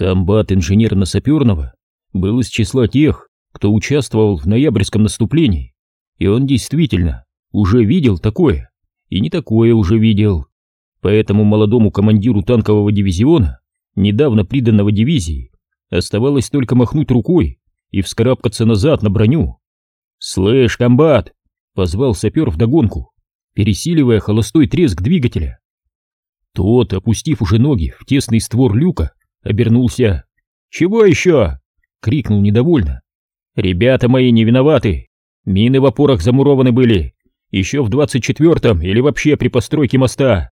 Комбат инженерно-саперного был из числа тех, кто участвовал в ноябрьском наступлении, и он действительно уже видел такое, и не такое уже видел. Поэтому молодому командиру танкового дивизиона, недавно приданного дивизии, оставалось только махнуть рукой и вскарабкаться назад на броню. «Слышь, комбат!» — позвал сапер вдогонку, пересиливая холостой треск двигателя. Тот, опустив уже ноги в тесный створ люка, обернулся. «Чего еще?» — крикнул недовольно. «Ребята мои не виноваты. Мины в опорах замурованы были. Еще в двадцать четвертом или вообще при постройке моста».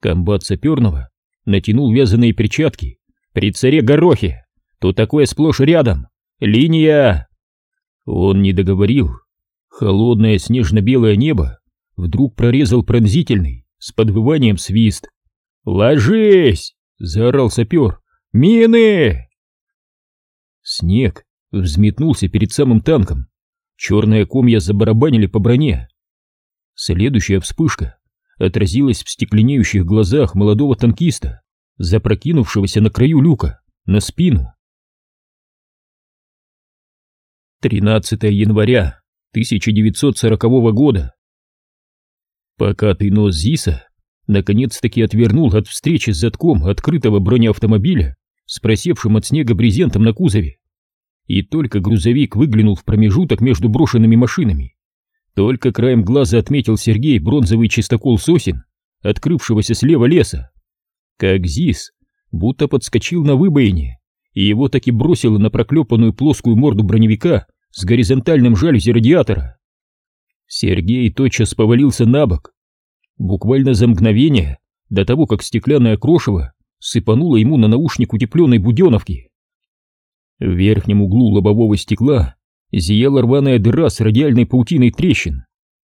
Комбат саперного натянул вязаные перчатки. «При царе Горохе. Тут такое сплошь рядом. Линия!» Он не договорил. Холодное снежно-белое небо вдруг прорезал пронзительный, с подвыванием свист. «Ложись!» — заорал сапер. «Мины!» Снег взметнулся перед самым танком. Черные комья забарабанили по броне. Следующая вспышка отразилась в стекленеющих глазах молодого танкиста, запрокинувшегося на краю люка, на спину. 13 января 1940 года. Покатый нос Зиса наконец-таки отвернул от встречи с затком открытого бронеавтомобиля с просевшим от снега брезентом на кузове. И только грузовик выглянул в промежуток между брошенными машинами, только краем глаза отметил Сергей бронзовый чистокол сосен, открывшегося слева леса. Как Зис будто подскочил на выбоине, и его таки бросило на проклепанную плоскую морду броневика с горизонтальным жалюзи радиатора. Сергей тотчас повалился на бок, Буквально за мгновение до того, как стеклянное крошево сыпануло ему на наушник утепленной буденовки. В верхнем углу лобового стекла зияла рваная дыра с радиальной паутиной трещин.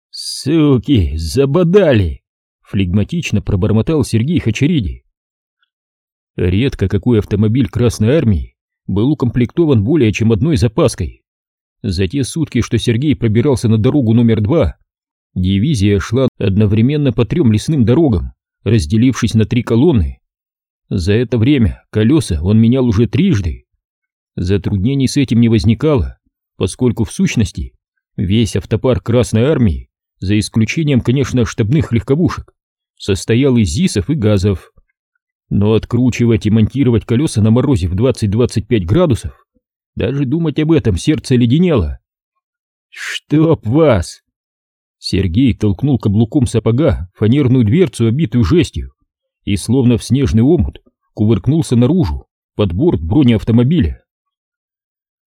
«Суки, забодали!» — флегматично пробормотал Сергей Хачериди. Редко какой автомобиль Красной Армии был укомплектован более чем одной запаской. За те сутки, что Сергей пробирался на дорогу номер два, Дивизия шла одновременно по трем лесным дорогам, разделившись на три колонны. За это время колеса он менял уже трижды. Затруднений с этим не возникало, поскольку в сущности весь автопар Красной Армии, за исключением, конечно, штабных легковушек, состоял из ЗИСов и газов. Но откручивать и монтировать колеса на морозе в 20-25 градусов, даже думать об этом сердце леденело. «Чтоб вас!» Сергей толкнул каблуком сапога фанерную дверцу, обитую жестью, и словно в снежный омут кувыркнулся наружу, под борт бронеавтомобиля.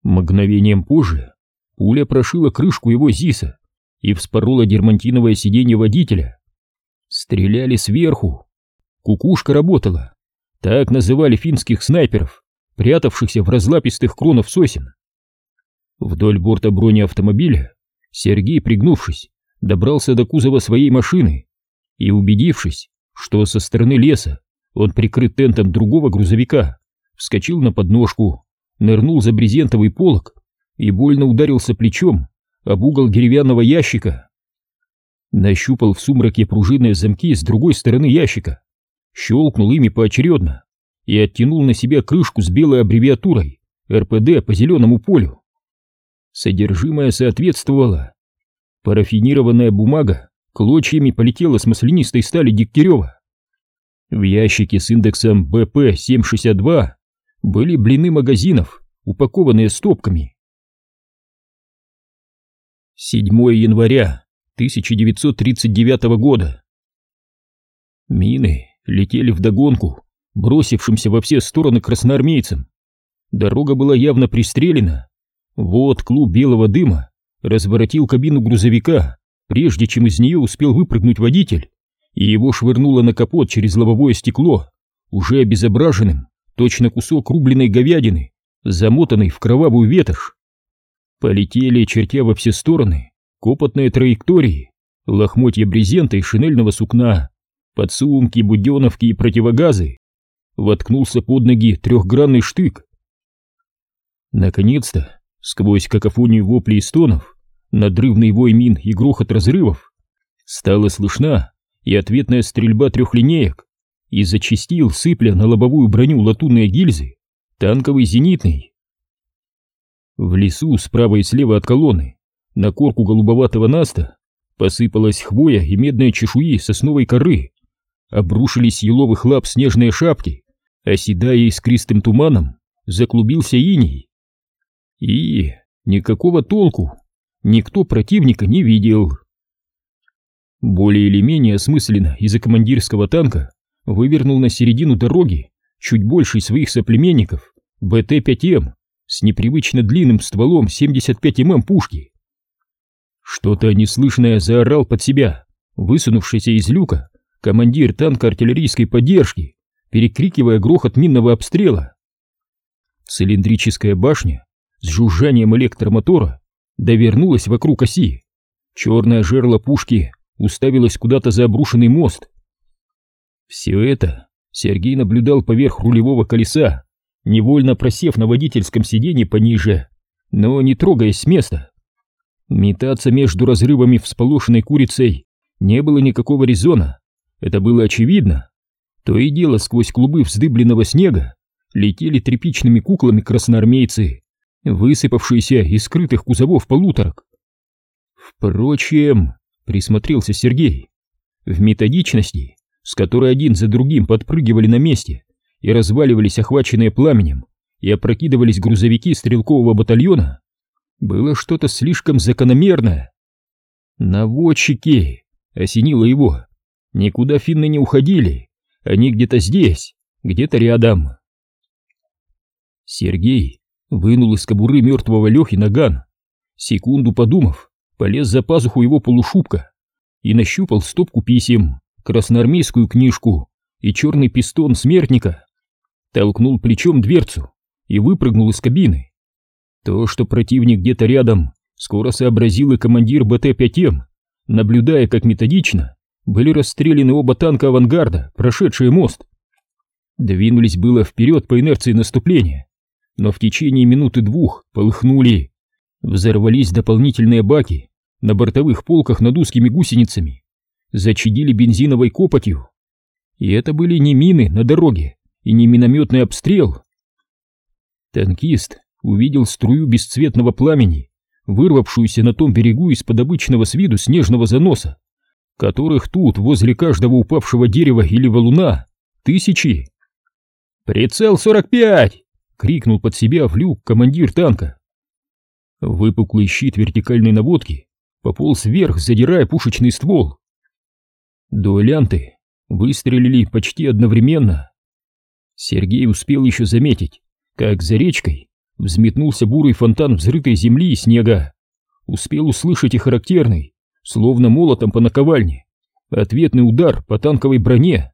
Мгновением позже пуля прошила крышку его ЗИСа и вспорола дермантиновое сиденье водителя. Стреляли сверху. Кукушка работала. Так называли финских снайперов, прятавшихся в разлапистых кронах сосен. Вдоль борта бронеавтомобиля Сергей, пригнувшись, добрался до кузова своей машины и, убедившись, что со стороны леса он прикрыт тентом другого грузовика, вскочил на подножку, нырнул за брезентовый полог и больно ударился плечом об угол деревянного ящика. Нащупал в сумраке пружинные замки с другой стороны ящика, щелкнул ими поочередно и оттянул на себя крышку с белой аббревиатурой РПД по зеленому полю. Содержимое соответствовало Парафинированная бумага клочьями полетела с маслянистой стали Дегтярева. В ящике с индексом БП-762 были блины магазинов, упакованные стопками. 7 января 1939 года. Мины летели вдогонку, бросившимся во все стороны красноармейцам. Дорога была явно пристрелена. Вот клуб белого дыма разворотил кабину грузовика, прежде чем из нее успел выпрыгнуть водитель, и его швырнуло на капот через лобовое стекло, уже обезображенным, точно кусок рубленой говядины, замотанный в кровавую ветошь. Полетели, чертя во все стороны, копотные траектории, лохмотья брезента и шинельного сукна, подсумки, буденовки и противогазы. Воткнулся под ноги трехгранный штык. Наконец-то, сквозь какофонию воплей и стонов, надрывный вой мин и грохот разрывов, стала слышна и ответная стрельба трех линеек, и зачастил, сыпля на лобовую броню латунные гильзы, танковый зенитный. В лесу справа и слева от колонны на корку голубоватого наста посыпалась хвоя и медные чешуи сосновой коры, обрушились еловых лап снежные шапки, оседая искристым туманом, заклубился иней. И никакого толку, никто противника не видел. Более или менее осмысленно из-за командирского танка вывернул на середину дороги чуть больший своих соплеменников БТ-5М с непривычно длинным стволом 75 мм пушки. Что-то неслышное заорал под себя, высунувшийся из люка командир танка артиллерийской поддержки, перекрикивая грохот минного обстрела. Цилиндрическая башня с жужжанием электромотора довернулась вокруг оси. Черное жерло пушки уставилось куда-то за обрушенный мост. Все это Сергей наблюдал поверх рулевого колеса, невольно просев на водительском сиденье пониже, но не трогаясь с места. Метаться между разрывами всполошенной курицей не было никакого резона, это было очевидно. То и дело сквозь клубы вздыбленного снега летели тряпичными куклами красноармейцы, высыпавшиеся из скрытых кузовов полуторок. Впрочем, присмотрелся Сергей, в методичности, с которой один за другим подпрыгивали на месте и разваливались охваченные пламенем и опрокидывались грузовики стрелкового батальона, было что-то слишком закономерное. Наводчики! Осенило его. Никуда финны не уходили. Они где-то здесь, где-то рядом. Сергей вынул из кобуры мертвого Лехи наган. Секунду подумав, полез за пазуху его полушубка и нащупал стопку писем, красноармейскую книжку и черный пистон смертника. Толкнул плечом дверцу и выпрыгнул из кабины. То, что противник где-то рядом, скоро сообразил и командир БТ-5М, наблюдая, как методично были расстреляны оба танка авангарда, прошедшие мост. Двинулись было вперед по инерции наступления, но в течение минуты-двух полыхнули. Взорвались дополнительные баки на бортовых полках над узкими гусеницами, зачадили бензиновой копотью. И это были не мины на дороге и не минометный обстрел. Танкист увидел струю бесцветного пламени, вырвавшуюся на том берегу из-под обычного с виду снежного заноса, которых тут, возле каждого упавшего дерева или валуна, тысячи. «Прицел 45!» — крикнул под себя в люк командир танка. Выпуклый щит вертикальной наводки пополз вверх, задирая пушечный ствол. Дуэлянты выстрелили почти одновременно. Сергей успел еще заметить, как за речкой Взметнулся бурый фонтан взрытой земли и снега. Успел услышать и характерный, словно молотом по наковальне, ответный удар по танковой броне.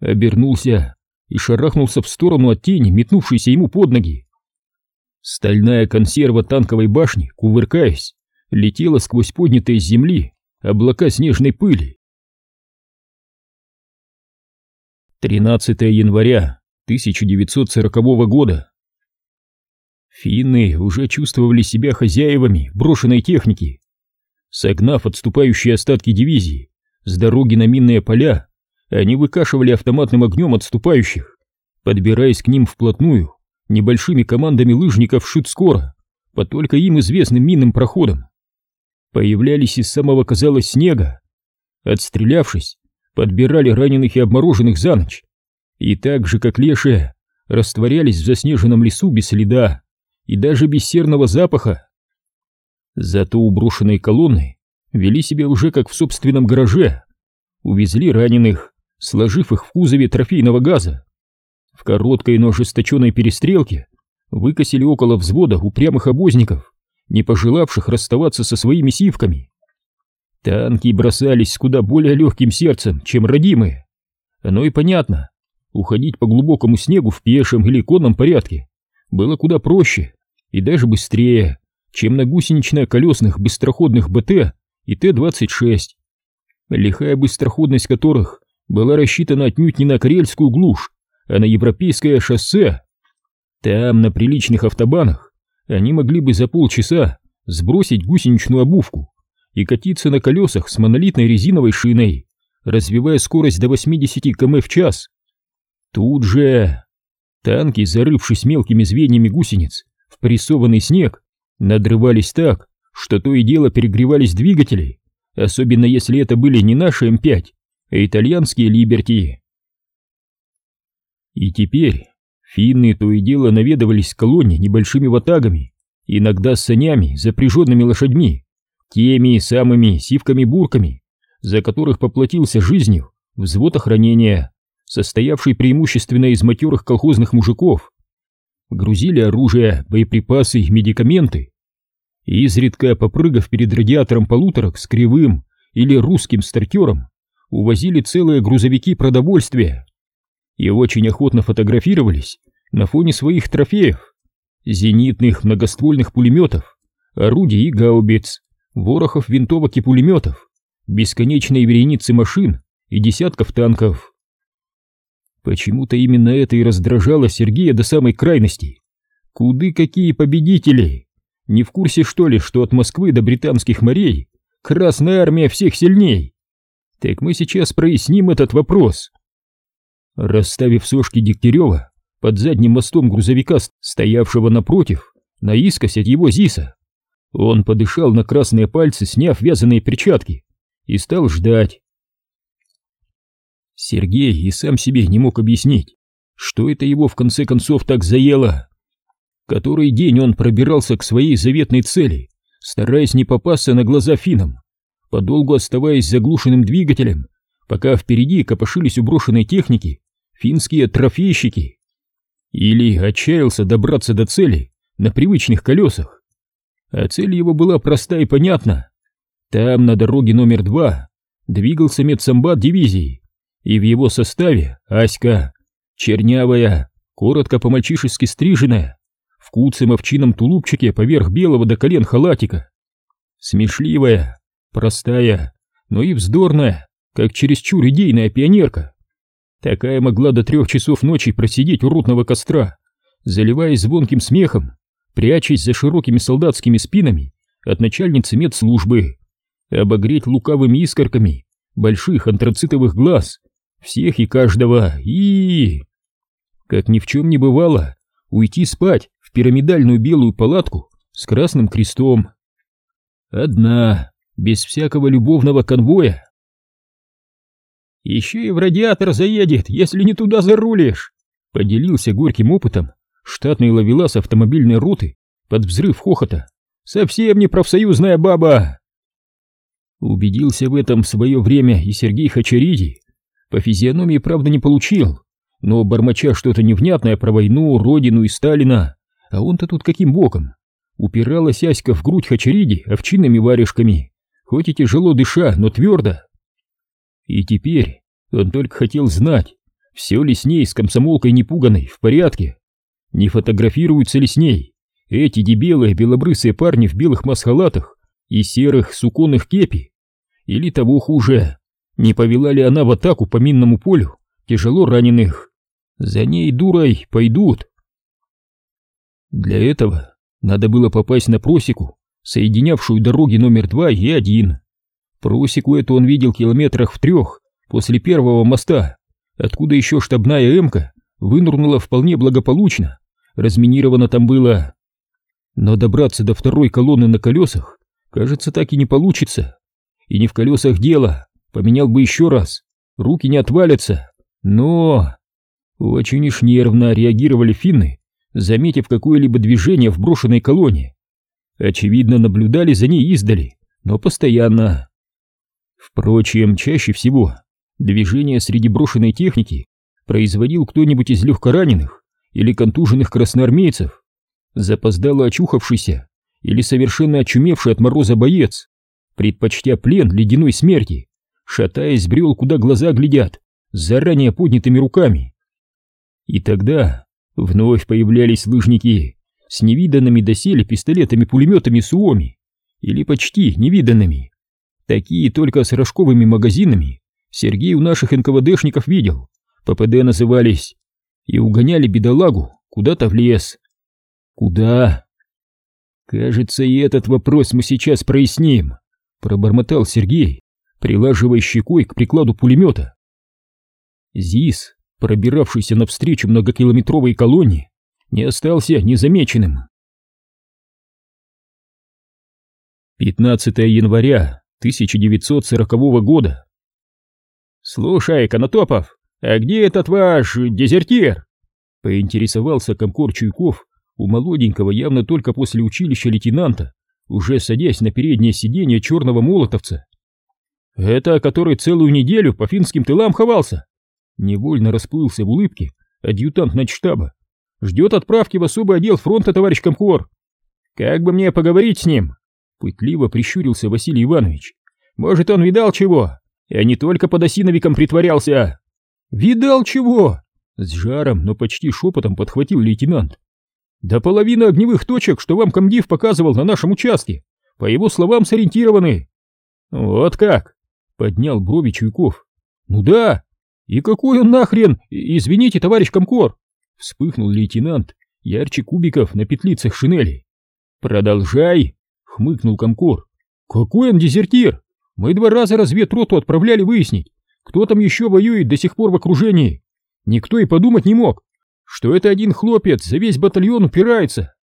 Обернулся и шарахнулся в сторону от тени, метнувшейся ему под ноги. Стальная консерва танковой башни, кувыркаясь, летела сквозь поднятые с земли облака снежной пыли. 13 января 1940 года. Финны уже чувствовали себя хозяевами брошенной техники. Согнав отступающие остатки дивизии с дороги на минные поля, они выкашивали автоматным огнем отступающих, подбираясь к ним вплотную небольшими командами лыжников шут-скоро по только им известным минным проходам. Появлялись из самого, казалось, снега. Отстрелявшись, подбирали раненых и обмороженных за ночь. И так же, как лешие, растворялись в заснеженном лесу без следа и даже без серного запаха. Зато у брошенной колонны вели себя уже как в собственном гараже. Увезли раненых, сложив их в кузове трофейного газа. В короткой, но ожесточенной перестрелке выкосили около взвода упрямых обозников, не пожелавших расставаться со своими сивками. Танки бросались с куда более легким сердцем, чем родимые. Оно и понятно. Уходить по глубокому снегу в пешем или конном порядке было куда проще и даже быстрее, чем на гусенично-колесных быстроходных БТ и Т-26, лихая быстроходность которых была рассчитана отнюдь не на карельскую глушь, а на европейское шоссе. Там, на приличных автобанах, они могли бы за полчаса сбросить гусеничную обувку и катиться на колесах с монолитной резиновой шиной, развивая скорость до 80 км в час. Тут же Танки, зарывшись мелкими звеньями гусениц в прессованный снег, надрывались так, что то и дело перегревались двигатели, особенно если это были не наши М5, а итальянские Либерти. И теперь финны то и дело наведывались к колонне небольшими ватагами, иногда с санями, запряженными лошадьми, теми самыми сивками-бурками, за которых поплатился жизнью взвод охранения, состоявший преимущественно из матерых колхозных мужиков. Грузили оружие, боеприпасы, медикаменты. И изредка, попрыгав перед радиатором полуторок с кривым или русским стартером, увозили целые грузовики продовольствия. И очень охотно фотографировались на фоне своих трофеев, зенитных многоствольных пулеметов, орудий и гаубиц, ворохов винтовок и пулеметов, бесконечной вереницы машин и десятков танков. Почему-то именно это и раздражало Сергея до самой крайности. Куды какие победители! Не в курсе что ли, что от Москвы до британских морей Красная Армия всех сильней? Так мы сейчас проясним этот вопрос. Расставив сошки Дегтярева под задним мостом грузовика, стоявшего напротив, наискось от его ЗИСа, он подышал на красные пальцы, сняв вязаные перчатки, и стал ждать. Сергей и сам себе не мог объяснить, что это его в конце концов так заело. Который день он пробирался к своей заветной цели, стараясь не попасться на глаза финам, подолгу оставаясь заглушенным двигателем, пока впереди копошились у брошенной техники финские трофейщики. Или отчаялся добраться до цели на привычных колесах. А цель его была проста и понятна. Там, на дороге номер два, двигался медсамбат дивизии, и в его составе Аська, чернявая, коротко по-мальчишески стриженная, в куцем овчином тулупчике поверх белого до колен халатика. Смешливая, простая, но и вздорная, как чересчур идейная пионерка. Такая могла до трех часов ночи просидеть у рутного костра, заливаясь звонким смехом, прячась за широкими солдатскими спинами от начальницы медслужбы, обогреть лукавыми искорками больших антрацитовых глаз всех и каждого, и... Как ни в чем не бывало, уйти спать в пирамидальную белую палатку с красным крестом. Одна, без всякого любовного конвоя. «Еще и в радиатор заедет, если не туда зарулишь!» Поделился горьким опытом штатный ловелас автомобильной роты под взрыв хохота. «Совсем не профсоюзная баба!» Убедился в этом в свое время и Сергей Хачариди, по физиономии, правда, не получил, но бормоча что-то невнятное про войну, родину и Сталина, а он-то тут каким боком? Упиралась Аська в грудь Хачариди овчинными варежками, хоть и тяжело дыша, но твердо. И теперь он только хотел знать, все ли с ней, с комсомолкой непуганой, в порядке. Не фотографируются ли с ней эти дебелые белобрысые парни в белых масхалатах и серых суконных кепи? Или того хуже, не повела ли она в атаку по минному полю тяжело раненых? За ней, дурой, пойдут. Для этого надо было попасть на просеку, соединявшую дороги номер два и один. Просеку эту он видел километрах в трех после первого моста, откуда еще штабная эмка вынурнула вполне благополучно, разминировано там было. Но добраться до второй колонны на колесах, кажется, так и не получится. И не в колесах дело, Поменял бы еще раз, руки не отвалятся. Но... Очень уж нервно реагировали финны, заметив какое-либо движение в брошенной колонне. Очевидно, наблюдали за ней издали, но постоянно. Впрочем, чаще всего движение среди брошенной техники производил кто-нибудь из легкораненых или контуженных красноармейцев, запоздало очухавшийся или совершенно очумевший от мороза боец, предпочтя плен ледяной смерти шатаясь, брел, куда глаза глядят, с заранее поднятыми руками. И тогда вновь появлялись лыжники с невиданными доселе пистолетами-пулеметами Суоми, или почти невиданными. Такие только с рожковыми магазинами Сергей у наших НКВДшников видел, ППД назывались, и угоняли бедолагу куда-то в лес. Куда? Кажется, и этот вопрос мы сейчас проясним, пробормотал Сергей, прилаживая щекой к прикладу пулемета. ЗИС пробиравшийся навстречу многокилометровой колонне, не остался незамеченным. 15 января 1940 года. «Слушай, Конотопов, а где этот ваш дезертир?» — поинтересовался комкор Чуйков у молоденького, явно только после училища лейтенанта, уже садясь на переднее сиденье черного молотовца. «Это который целую неделю по финским тылам ховался?» Невольно расплылся в улыбке адъютант начштаба. «Ждет отправки в особый отдел фронта, товарищ комкор. Как бы мне поговорить с ним?» Пытливо прищурился Василий Иванович. «Может, он видал чего? Я не только под осиновиком притворялся!» «Видал чего?» С жаром, но почти шепотом подхватил лейтенант. «Да половина огневых точек, что вам комдив показывал на нашем участке, по его словам, сориентированы». «Вот как?» — поднял брови Чуйков. «Ну да. И какой он нахрен, извините, товарищ комкор?» Вспыхнул лейтенант, ярче кубиков на петлицах шинели. «Продолжай!» — хмыкнул комкор. «Какой он дезертир? Мы два раза разведроту отправляли выяснить, кто там еще воюет до сих пор в окружении. Никто и подумать не мог, что это один хлопец за весь батальон упирается.